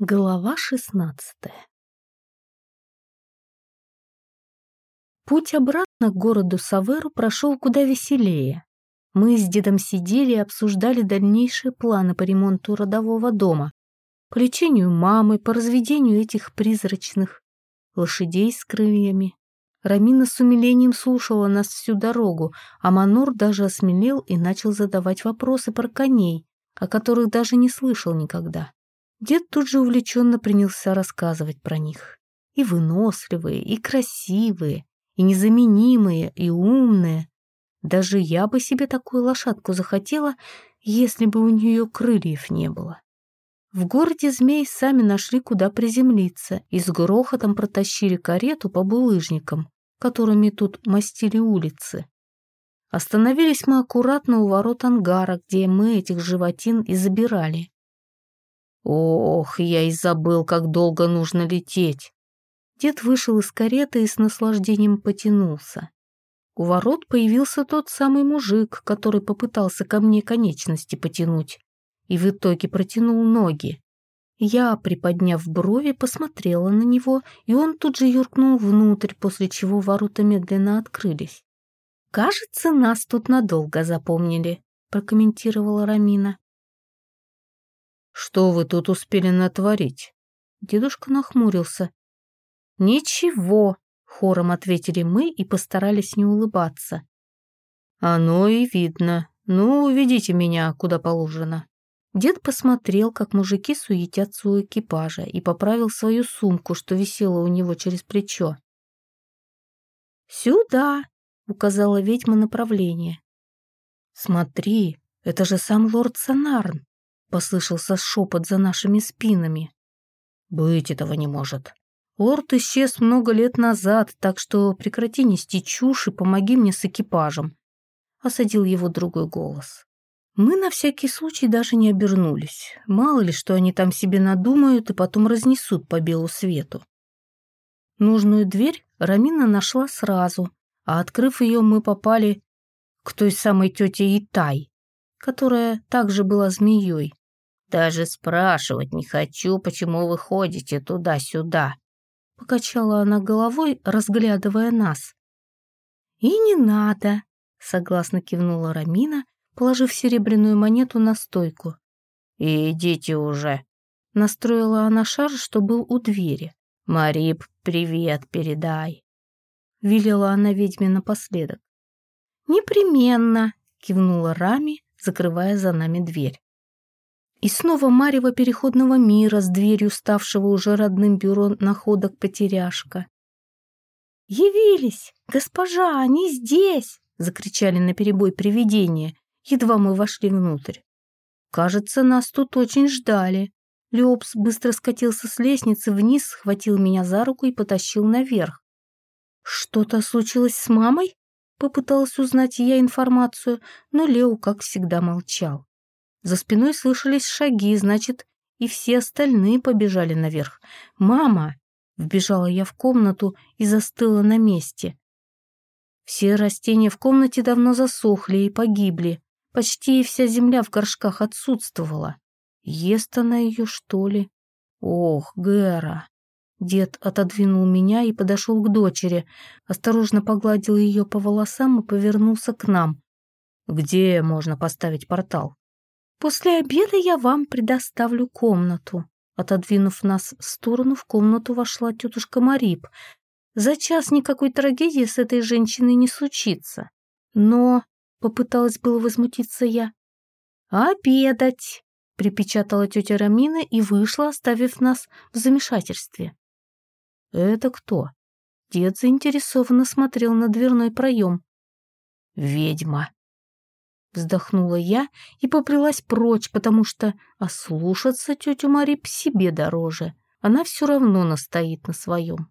Глава шестнадцатая Путь обратно к городу Саверу прошел куда веселее. Мы с дедом сидели и обсуждали дальнейшие планы по ремонту родового дома, по лечению мамы, по разведению этих призрачных лошадей с крыльями. Рамина с умилением слушала нас всю дорогу, а Манур даже осмелел и начал задавать вопросы про коней, о которых даже не слышал никогда. Дед тут же увлеченно принялся рассказывать про них. И выносливые, и красивые, и незаменимые, и умные. Даже я бы себе такую лошадку захотела, если бы у нее крыльев не было. В городе змей сами нашли, куда приземлиться, и с грохотом протащили карету по булыжникам, которыми тут мастили улицы. Остановились мы аккуратно у ворот ангара, где мы этих животин и забирали. Ох, я и забыл, как долго нужно лететь. Дед вышел из кареты и с наслаждением потянулся. У ворот появился тот самый мужик, который попытался ко мне конечности потянуть, и в итоге протянул ноги. Я, приподняв брови, посмотрела на него, и он тут же юркнул внутрь, после чего ворота медленно открылись. «Кажется, нас тут надолго запомнили», — прокомментировала Рамина. «Что вы тут успели натворить?» Дедушка нахмурился. «Ничего», — хором ответили мы и постарались не улыбаться. «Оно и видно. Ну, ведите меня, куда положено». Дед посмотрел, как мужики суетятся у экипажа, и поправил свою сумку, что висела у него через плечо. «Сюда!» — указала ведьма направление. «Смотри, это же сам лорд Санарн!» Послышался шепот за нашими спинами. Быть этого не может. Лорд исчез много лет назад, так что прекрати нести чушь и помоги мне с экипажем. Осадил его другой голос. Мы на всякий случай даже не обернулись. Мало ли, что они там себе надумают и потом разнесут по белу свету. Нужную дверь Рамина нашла сразу, а открыв ее, мы попали к той самой тете Итай, которая также была змеей. Даже спрашивать не хочу, почему вы ходите туда-сюда. Покачала она головой, разглядывая нас. И не надо, согласно кивнула Рамина, положив серебряную монету на стойку. «Идите уже», — настроила она шар, что был у двери. «Марип, привет передай», — велела она ведьме напоследок. «Непременно», — кивнула Рами, закрывая за нами дверь. И снова марево переходного мира с дверью ставшего уже родным бюро находок потеряшка. «Явились! Госпожа, они здесь!» — закричали наперебой привидения, едва мы вошли внутрь. «Кажется, нас тут очень ждали». Леопс быстро скатился с лестницы вниз, схватил меня за руку и потащил наверх. «Что-то случилось с мамой?» — попыталась узнать я информацию, но Лео, как всегда, молчал. За спиной слышались шаги, значит, и все остальные побежали наверх. «Мама!» — вбежала я в комнату и застыла на месте. Все растения в комнате давно засохли и погибли. Почти вся земля в горшках отсутствовала. Ест она ее, что ли? Ох, Гэра! Дед отодвинул меня и подошел к дочери, осторожно погладил ее по волосам и повернулся к нам. «Где можно поставить портал?» «После обеда я вам предоставлю комнату». Отодвинув нас в сторону, в комнату вошла тетушка Марип. За час никакой трагедии с этой женщиной не случится. Но, — попыталась было возмутиться я, — «обедать!» — припечатала тетя Рамина и вышла, оставив нас в замешательстве. «Это кто?» Дед заинтересованно смотрел на дверной проем. «Ведьма!» Вздохнула я и поплелась прочь, потому что ослушаться тетю Мари себе дороже. Она все равно настоит на своем.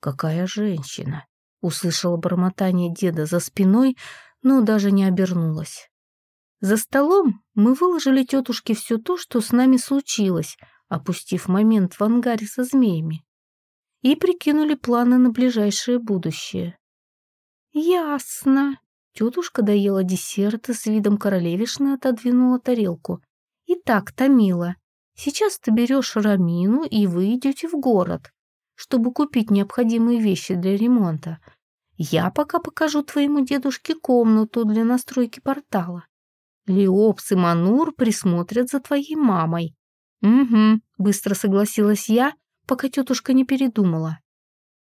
«Какая женщина!» — услышала бормотание деда за спиной, но даже не обернулась. За столом мы выложили тетушке все то, что с нами случилось, опустив момент в ангаре со змеями, и прикинули планы на ближайшее будущее. «Ясно», Тетушка доела десерт и с видом королевишны отодвинула тарелку. И так томила. Сейчас ты берешь Рамину, и вы идете в город, чтобы купить необходимые вещи для ремонта. Я пока покажу твоему дедушке комнату для настройки портала. Леопс и Манур присмотрят за твоей мамой. Угу, быстро согласилась я, пока тетушка не передумала.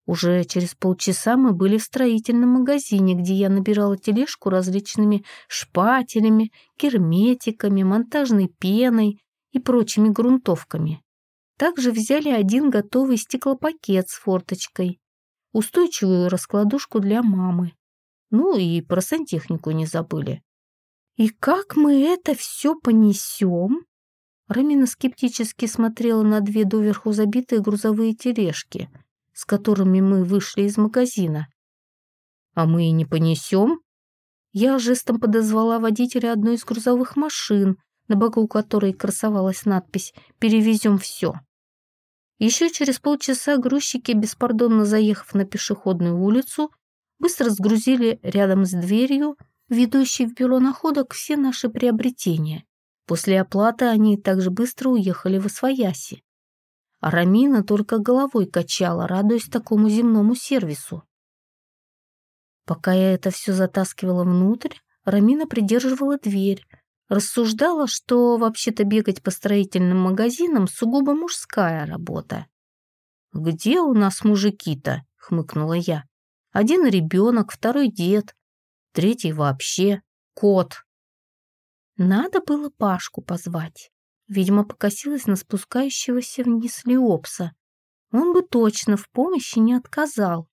Уже через полчаса мы были в строительном магазине, где я набирала тележку различными шпателями, герметиками, монтажной пеной и прочими грунтовками. Также взяли один готовый стеклопакет с форточкой, устойчивую раскладушку для мамы. Ну и про сантехнику не забыли. «И как мы это все понесем?» Рамина скептически смотрела на две доверху забитые грузовые тележки, с которыми мы вышли из магазина. «А мы и не понесем?» Я жестом подозвала водителя одной из грузовых машин, на боку которой красовалась надпись «Перевезем все». Еще через полчаса грузчики, беспардонно заехав на пешеходную улицу, быстро сгрузили рядом с дверью, ведущей в бюро находок, все наши приобретения. После оплаты они также быстро уехали в Освояси. А Рамина только головой качала, радуясь такому земному сервису. Пока я это все затаскивала внутрь, Рамина придерживала дверь, рассуждала, что вообще-то бегать по строительным магазинам сугубо мужская работа. «Где у нас мужики-то?» — хмыкнула я. «Один ребенок, второй дед, третий вообще кот». Надо было Пашку позвать. Видимо, покосилась на спускающегося вниз Леопса. Он бы точно в помощи не отказал.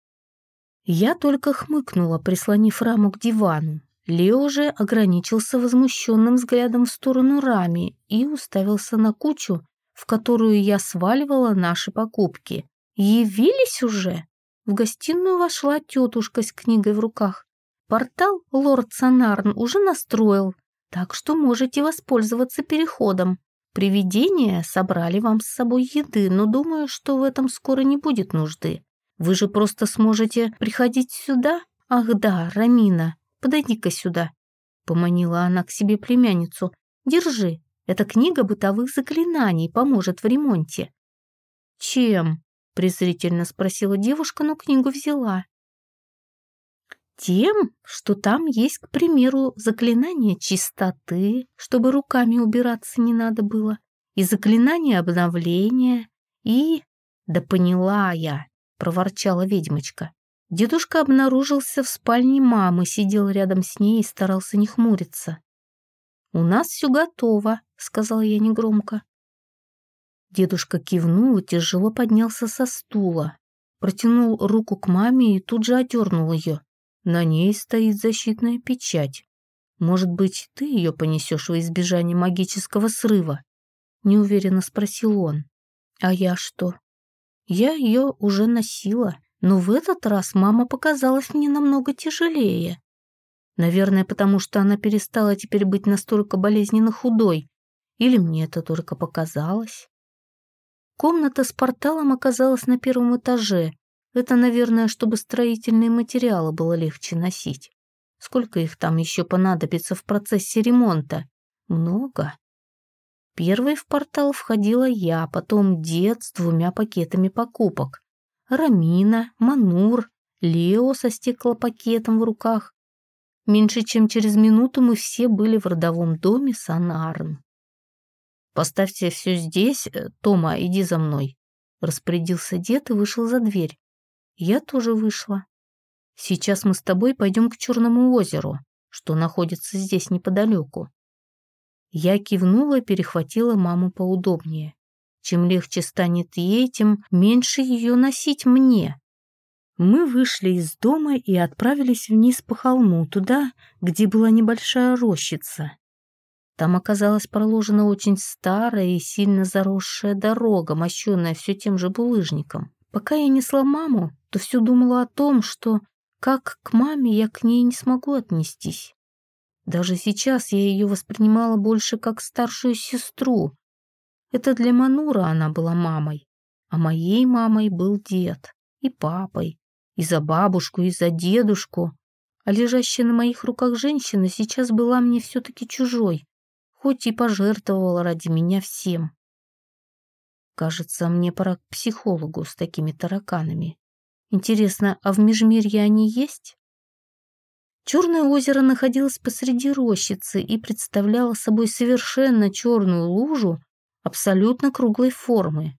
Я только хмыкнула, прислонив раму к дивану. Лео же ограничился возмущенным взглядом в сторону Рами и уставился на кучу, в которую я сваливала наши покупки. «Явились уже?» В гостиную вошла тетушка с книгой в руках. Портал лорд Санарн уже настроил, так что можете воспользоваться переходом. Привидения собрали вам с собой еды, но думаю, что в этом скоро не будет нужды. Вы же просто сможете приходить сюда? Ах да, Рамина, подойди-ка сюда», — поманила она к себе племянницу. «Держи, эта книга бытовых заклинаний поможет в ремонте». «Чем?» — презрительно спросила девушка, но книгу взяла. Тем, что там есть, к примеру, заклинание чистоты, чтобы руками убираться не надо было, и заклинание обновления, и... Да поняла я, проворчала ведьмочка. Дедушка обнаружился в спальне мамы, сидел рядом с ней и старался не хмуриться. «У нас все готово», — сказала я негромко. Дедушка кивнул и тяжело поднялся со стула, протянул руку к маме и тут же отдернул ее. На ней стоит защитная печать. Может быть, ты ее понесешь во избежание магического срыва? Неуверенно спросил он. А я что? Я ее уже носила. Но в этот раз мама показалась мне намного тяжелее. Наверное, потому что она перестала теперь быть настолько болезненно худой. Или мне это только показалось. Комната с порталом оказалась на первом этаже. Это, наверное, чтобы строительные материалы было легче носить. Сколько их там еще понадобится в процессе ремонта? Много. Первой в портал входила я, потом дед с двумя пакетами покупок. Рамина, Манур, Лео со стеклопакетом в руках. Меньше чем через минуту мы все были в родовом доме Санарн. «Поставьте все здесь, э, Тома, иди за мной», — распорядился дед и вышел за дверь. Я тоже вышла. «Сейчас мы с тобой пойдем к Черному озеру, что находится здесь неподалеку». Я кивнула и перехватила маму поудобнее. Чем легче станет ей, тем меньше ее носить мне. Мы вышли из дома и отправились вниз по холму, туда, где была небольшая рощица. Там оказалась проложена очень старая и сильно заросшая дорога, мощенная все тем же булыжником. Пока я несла маму, то все думала о том, что как к маме я к ней не смогу отнестись. Даже сейчас я ее воспринимала больше как старшую сестру, это для Манура она была мамой, а моей мамой был дед и папой, и за бабушку, и за дедушку. А лежащая на моих руках женщина сейчас была мне все-таки чужой, хоть и пожертвовала ради меня всем. Кажется, мне пора к психологу с такими тараканами. Интересно, а в Межмирье они есть? Черное озеро находилось посреди рощицы и представляло собой совершенно черную лужу абсолютно круглой формы.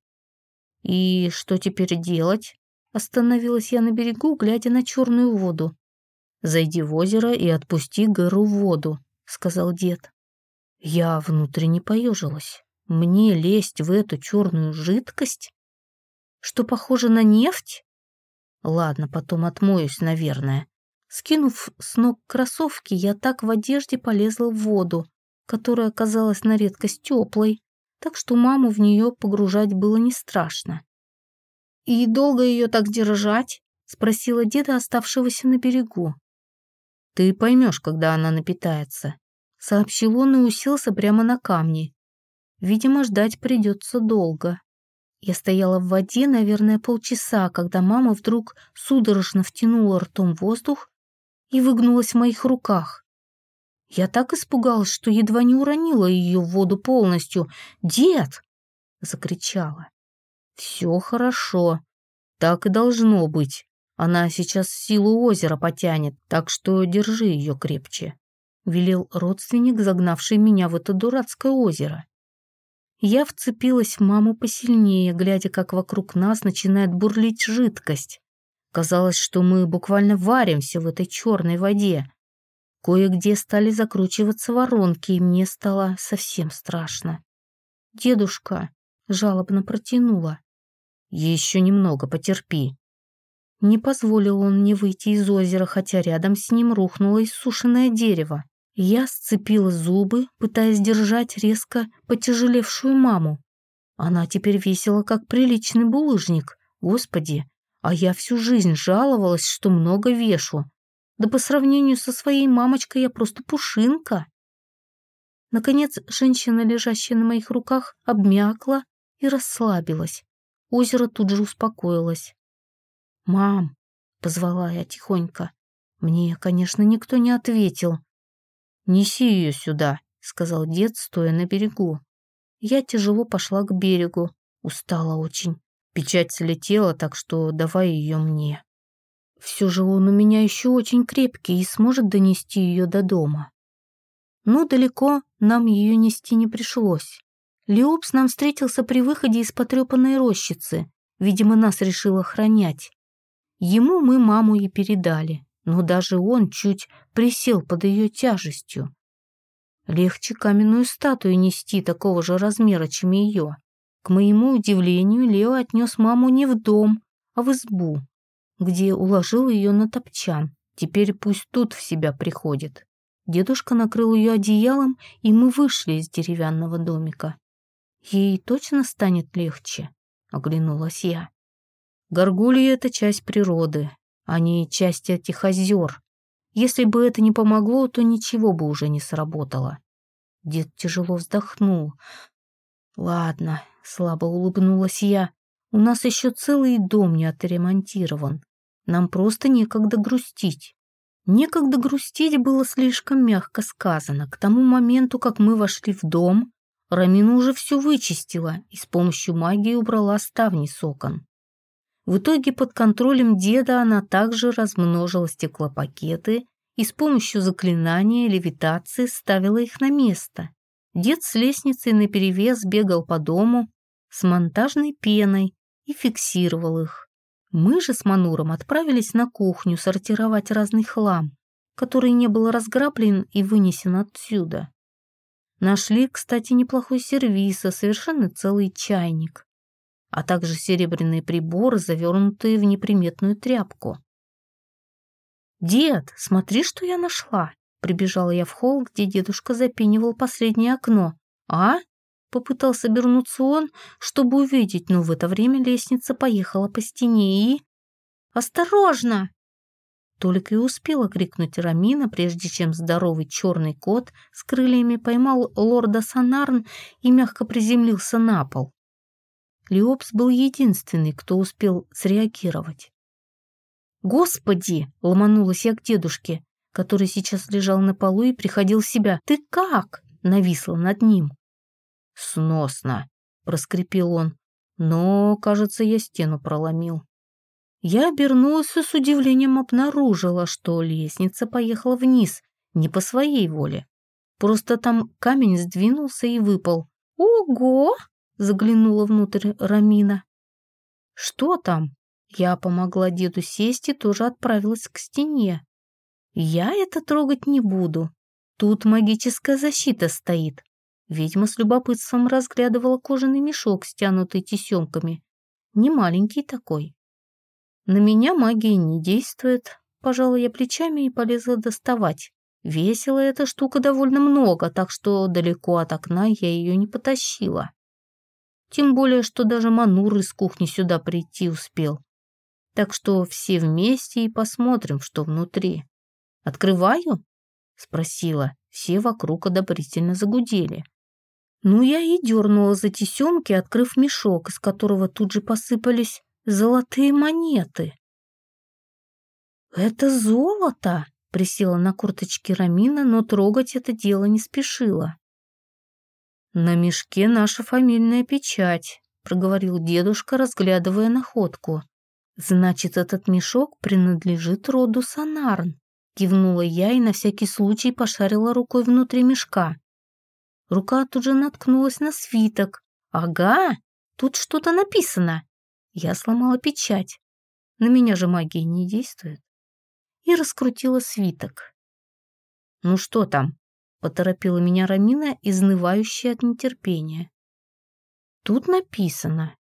«И что теперь делать?» Остановилась я на берегу, глядя на черную воду. «Зайди в озеро и отпусти гору в воду», — сказал дед. Я внутренне поежилась. Мне лезть в эту черную жидкость? Что похоже на нефть? Ладно, потом отмоюсь, наверное. Скинув с ног кроссовки, я так в одежде полезла в воду, которая оказалась на редкость теплой, так что маму в нее погружать было не страшно. «И долго ее так держать?» — спросила деда, оставшегося на берегу. «Ты поймешь, когда она напитается», — сообщил он и уселся прямо на камни. Видимо, ждать придется долго. Я стояла в воде, наверное, полчаса, когда мама вдруг судорожно втянула ртом воздух и выгнулась в моих руках. Я так испугалась, что едва не уронила ее в воду полностью. «Дед!» — закричала. «Все хорошо. Так и должно быть. Она сейчас силу озера потянет, так что держи ее крепче», — велел родственник, загнавший меня в это дурацкое озеро. Я вцепилась в маму посильнее, глядя, как вокруг нас начинает бурлить жидкость. Казалось, что мы буквально варимся в этой черной воде. Кое-где стали закручиваться воронки, и мне стало совсем страшно. «Дедушка», — жалобно протянула, — «еще немного потерпи». Не позволил он мне выйти из озера, хотя рядом с ним рухнуло иссушенное дерево. Я сцепила зубы, пытаясь держать резко потяжелевшую маму. Она теперь весила, как приличный булыжник. Господи, а я всю жизнь жаловалась, что много вешу. Да по сравнению со своей мамочкой я просто пушинка. Наконец, женщина, лежащая на моих руках, обмякла и расслабилась. Озеро тут же успокоилось. «Мам!» — позвала я тихонько. Мне, конечно, никто не ответил. «Неси ее сюда», — сказал дед, стоя на берегу. Я тяжело пошла к берегу, устала очень. Печать слетела, так что давай ее мне. Все же он у меня еще очень крепкий и сможет донести ее до дома. Но далеко нам ее нести не пришлось. Леопс нам встретился при выходе из потрепанной рощицы. Видимо, нас решил охранять. Ему мы маму и передали но даже он чуть присел под ее тяжестью. Легче каменную статую нести такого же размера, чем ее. К моему удивлению, Лео отнес маму не в дом, а в избу, где уложил ее на топчан. Теперь пусть тут в себя приходит. Дедушка накрыл ее одеялом, и мы вышли из деревянного домика. Ей точно станет легче, оглянулась я. Горгульи — это часть природы, они часть этих озер. Если бы это не помогло, то ничего бы уже не сработало. Дед тяжело вздохнул. «Ладно», — слабо улыбнулась я, — «у нас еще целый дом не отремонтирован. Нам просто некогда грустить». Некогда грустить было слишком мягко сказано. К тому моменту, как мы вошли в дом, Рамина уже все вычистила и с помощью магии убрала ставни с окон. В итоге под контролем деда она также размножила стеклопакеты и с помощью заклинания левитации ставила их на место. Дед с лестницей наперевес бегал по дому с монтажной пеной и фиксировал их. Мы же с Мануром отправились на кухню сортировать разный хлам, который не был разграблен и вынесен отсюда. Нашли, кстати, неплохой сервиз, а совершенно целый чайник а также серебряные приборы, завернутые в неприметную тряпку. «Дед, смотри, что я нашла!» Прибежала я в холл, где дедушка запенивал последнее окно. «А?» Попытался обернуться он, чтобы увидеть, но в это время лестница поехала по стене и... «Осторожно!» Только и успела крикнуть Рамина, прежде чем здоровый черный кот с крыльями поймал лорда Санарн и мягко приземлился на пол. Леопс был единственный, кто успел среагировать. «Господи!» — ломанулась я к дедушке, который сейчас лежал на полу и приходил в себя. «Ты как?» — нависла над ним. «Сносно!» — проскрипел он. Но, кажется, я стену проломил. Я обернулась и с удивлением обнаружила, что лестница поехала вниз, не по своей воле. Просто там камень сдвинулся и выпал. «Ого!» — заглянула внутрь Рамина. «Что там?» Я помогла деду сесть и тоже отправилась к стене. «Я это трогать не буду. Тут магическая защита стоит». Ведьма с любопытством разглядывала кожаный мешок, стянутый тесемками. Не маленький такой. На меня магия не действует. Пожала я плечами и полезла доставать. Весила эта штука довольно много, так что далеко от окна я ее не потащила. Тем более, что даже Манур из кухни сюда прийти успел. Так что все вместе и посмотрим, что внутри. «Открываю?» — спросила. Все вокруг одобрительно загудели. Ну, я и дернула за тесемки, открыв мешок, из которого тут же посыпались золотые монеты. «Это золото!» — присела на курточке Рамина, но трогать это дело не спешила. «На мешке наша фамильная печать», — проговорил дедушка, разглядывая находку. «Значит, этот мешок принадлежит роду Санарн», — кивнула я и на всякий случай пошарила рукой внутри мешка. Рука тут же наткнулась на свиток. «Ага, тут что-то написано». Я сломала печать. На меня же магия не действует. И раскрутила свиток. «Ну что там?» — поторопила меня Рамина, изнывающая от нетерпения. Тут написано.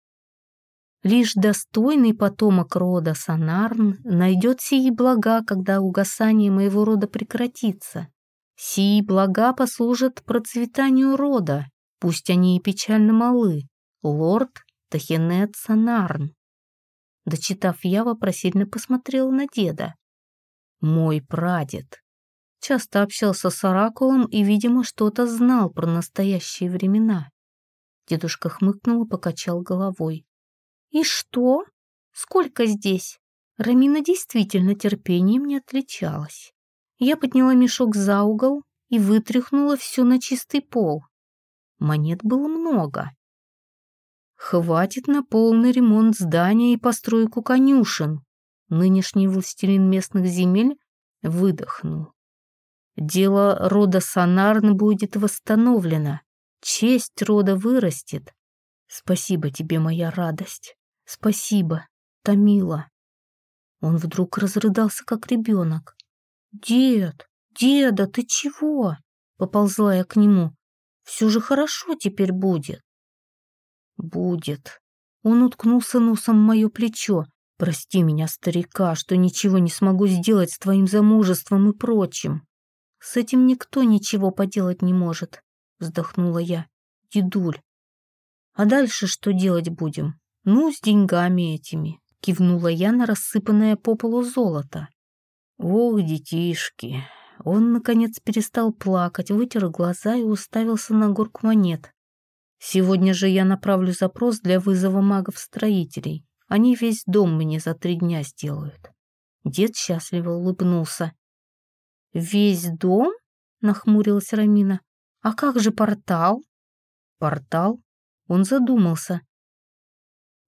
Лишь достойный потомок рода Санарн найдет сии блага, когда угасание моего рода прекратится. Сии блага послужат процветанию рода, пусть они и печально малы. Лорд Тахинет Санарн. Дочитав, я вопросительно посмотрела на деда. Мой прадед. Часто общался с Оракулом и, видимо, что-то знал про настоящие времена. Дедушка хмыкнул и покачал головой. «И что? Сколько здесь?» Рамина действительно терпением не отличалась. Я подняла мешок за угол и вытряхнула все на чистый пол. Монет было много. Хватит на полный ремонт здания и постройку конюшен. Нынешний властелин местных земель выдохнул. Дело рода Санарн будет восстановлено. Честь рода вырастет. Спасибо тебе, моя радость. Спасибо, Томила. Он вдруг разрыдался, как ребенок. «Дед, деда, ты чего?» Поползла я к нему. «Все же хорошо теперь будет». «Будет». Он уткнулся носом в мое плечо. «Прости меня, старика, что ничего не смогу сделать с твоим замужеством и прочим». «С этим никто ничего поделать не может», — вздохнула я. «Дедуль, а дальше что делать будем? Ну, с деньгами этими», — кивнула я на рассыпанное по полу золото. «Ох, детишки!» Он, наконец, перестал плакать, вытер глаза и уставился на горку монет. Сегодня же я направлю запрос для вызова магов-строителей. Они весь дом мне за три дня сделают. Дед счастливо улыбнулся. «Весь дом?» — нахмурилась Рамина. «А как же портал?» «Портал?» Он задумался.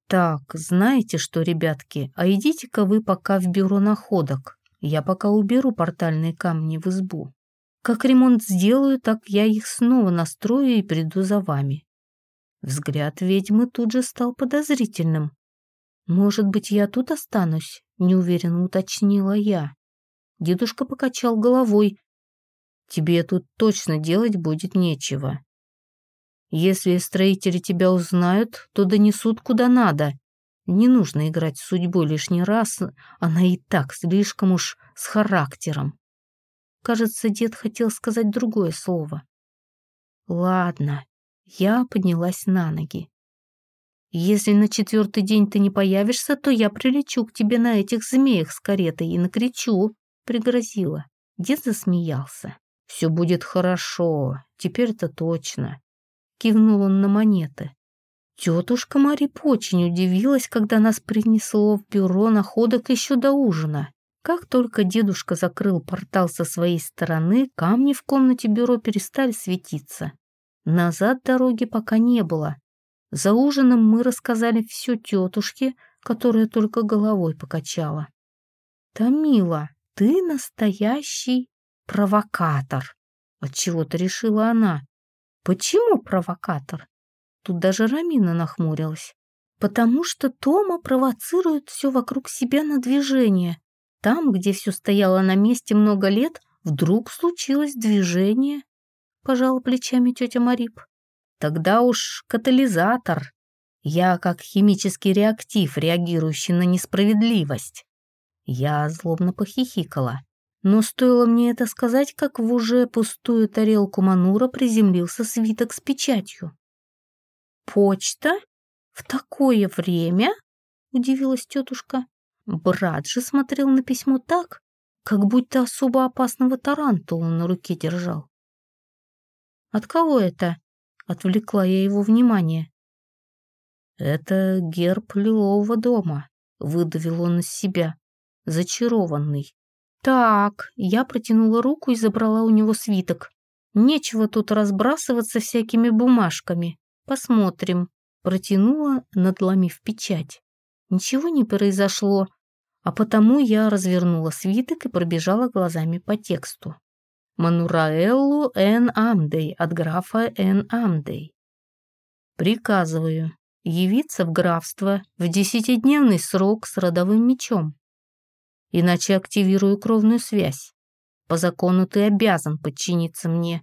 «Так, знаете что, ребятки, а идите-ка вы пока в бюро находок. Я пока уберу портальные камни в избу. Как ремонт сделаю, так я их снова настрою и приду за вами. Взгляд ведьмы тут же стал подозрительным. «Может быть, я тут останусь?» — неуверенно уточнила я. Дедушка покачал головой. «Тебе тут точно делать будет нечего. Если строители тебя узнают, то донесут куда надо. Не нужно играть с судьбой лишний раз, она и так слишком уж с характером». Кажется, дед хотел сказать другое слово. «Ладно, я поднялась на ноги. «Если на четвертый день ты не появишься, то я прилечу к тебе на этих змеях с каретой и накричу», — пригрозила. Дед засмеялся. «Все будет хорошо, теперь-то точно», — кивнул он на монеты. Тетушка Марип очень удивилась, когда нас принесло в бюро находок еще до ужина. Как только дедушка закрыл портал со своей стороны, камни в комнате бюро перестали светиться. Назад дороги пока не было. За ужином мы рассказали все тетушке, которая только головой покачала. «Тамила, ты настоящий провокатор», — отчего-то решила она. «Почему провокатор?» Тут даже Рамина нахмурилась. «Потому что Тома провоцирует все вокруг себя на движение. Там, где все стояло на месте много лет, вдруг случилось движение», — пожала плечами тетя Марип. «Тогда уж катализатор. Я как химический реактив, реагирующий на несправедливость». Я злобно похихикала. Но стоило мне это сказать, как в уже пустую тарелку Манура приземлился свиток с печатью. «Почта? В такое время?» — удивилась тетушка. Брат же смотрел на письмо так, как будто особо опасного тарантула на руке держал. «От кого это?» — отвлекла я его внимание. «Это герб лилового дома», — выдавил он из себя, зачарованный. Так, я протянула руку и забрала у него свиток. Нечего тут разбрасываться всякими бумажками. Посмотрим. Протянула, надломив печать. Ничего не произошло, а потому я развернула свиток и пробежала глазами по тексту. Манураэллу Н. Амдей от графа Н. Амдей. Приказываю явиться в графство в десятидневный срок с родовым мечом иначе активирую кровную связь. По закону ты обязан подчиниться мне,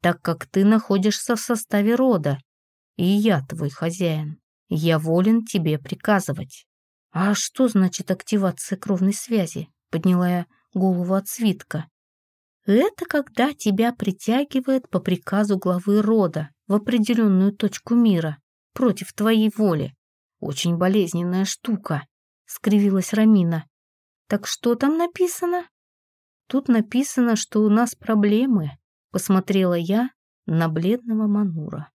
так как ты находишься в составе рода, и я твой хозяин. Я волен тебе приказывать. А что значит активация кровной связи? Подняла я голову от свитка. Это когда тебя притягивает по приказу главы рода в определенную точку мира против твоей воли. Очень болезненная штука, скривилась Рамина. Так что там написано? Тут написано, что у нас проблемы, посмотрела я на бледного Манура.